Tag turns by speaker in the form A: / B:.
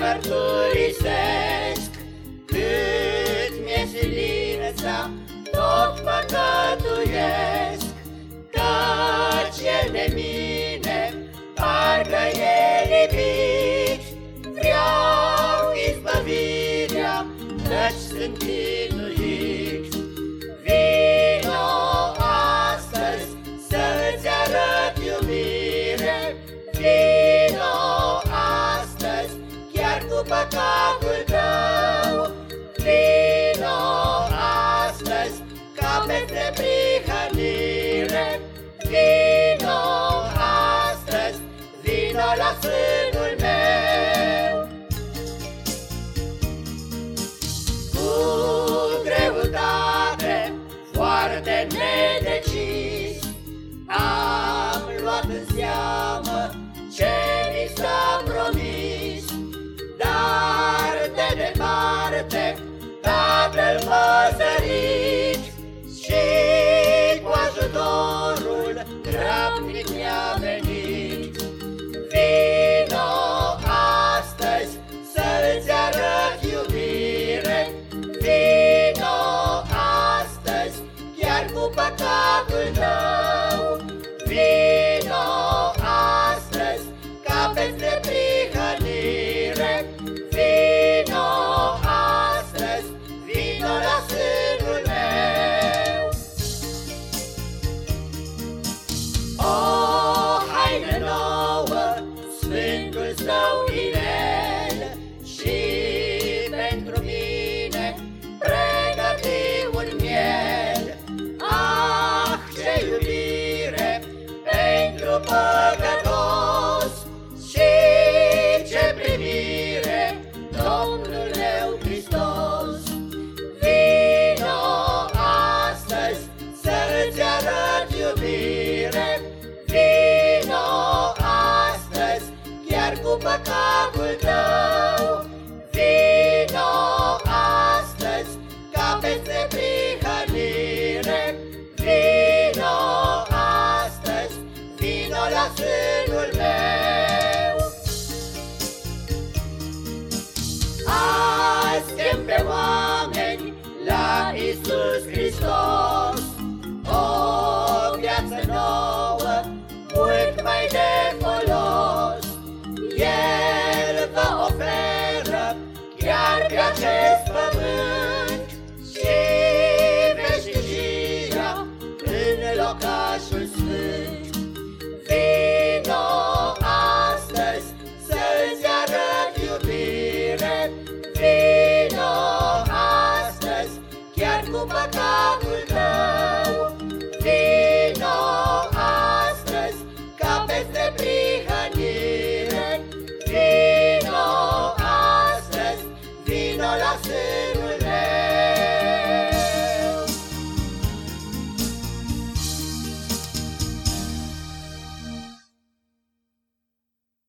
A: mărturisesc Cât mi-e silința, tot păcătuiesc. Căci el de mine, parcă e lipit. Vreau izbăvirea, căci sunt chinuit chiar cu păcatul tău Vino astăzi, ca pe neprihănire Vino astăzi, vino la sânul meu. Cu greutate, foarte păcătos. Și ce primire Domnul meu Hristos Vino astăzi să-ți arăt iubire. Vino astăzi chiar cu păcatul tău. Vino astăzi ca peste sânul meu. Azi chem pe oameni la Isus Hristos. O viață nouă, mult mai de folos. El vă oferă chiar pe acest pământ Și veșnicia în locașul sfânt Vino astăzi chiar cu păcatul